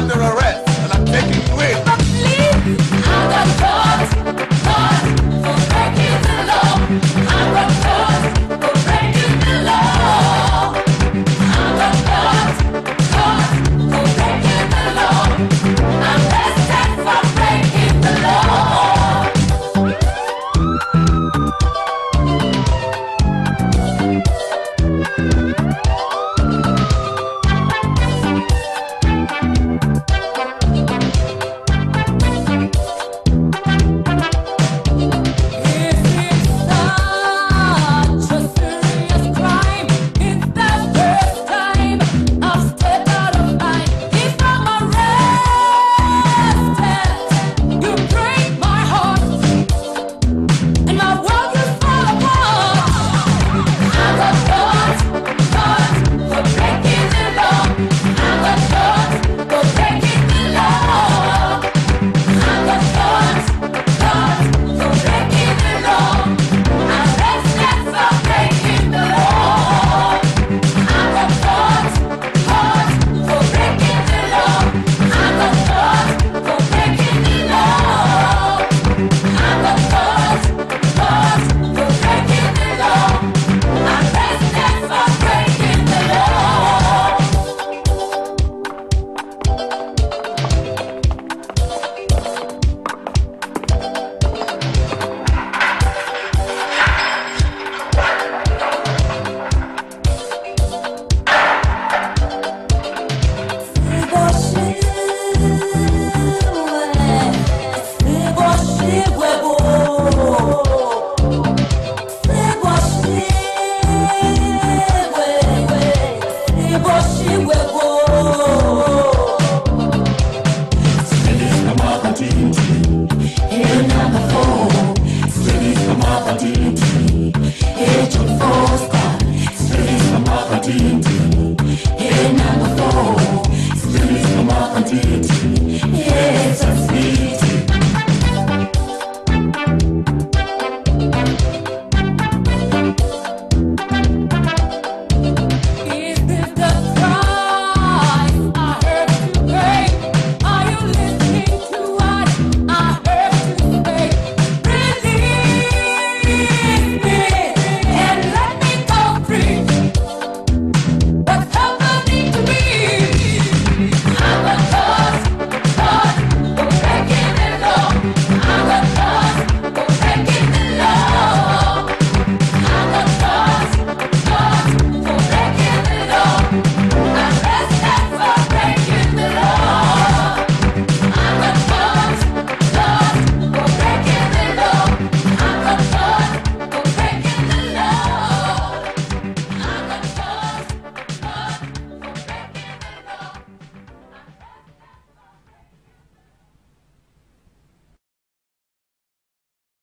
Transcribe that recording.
under a Dee dee, it's your first time. Space, my mother, dee dee.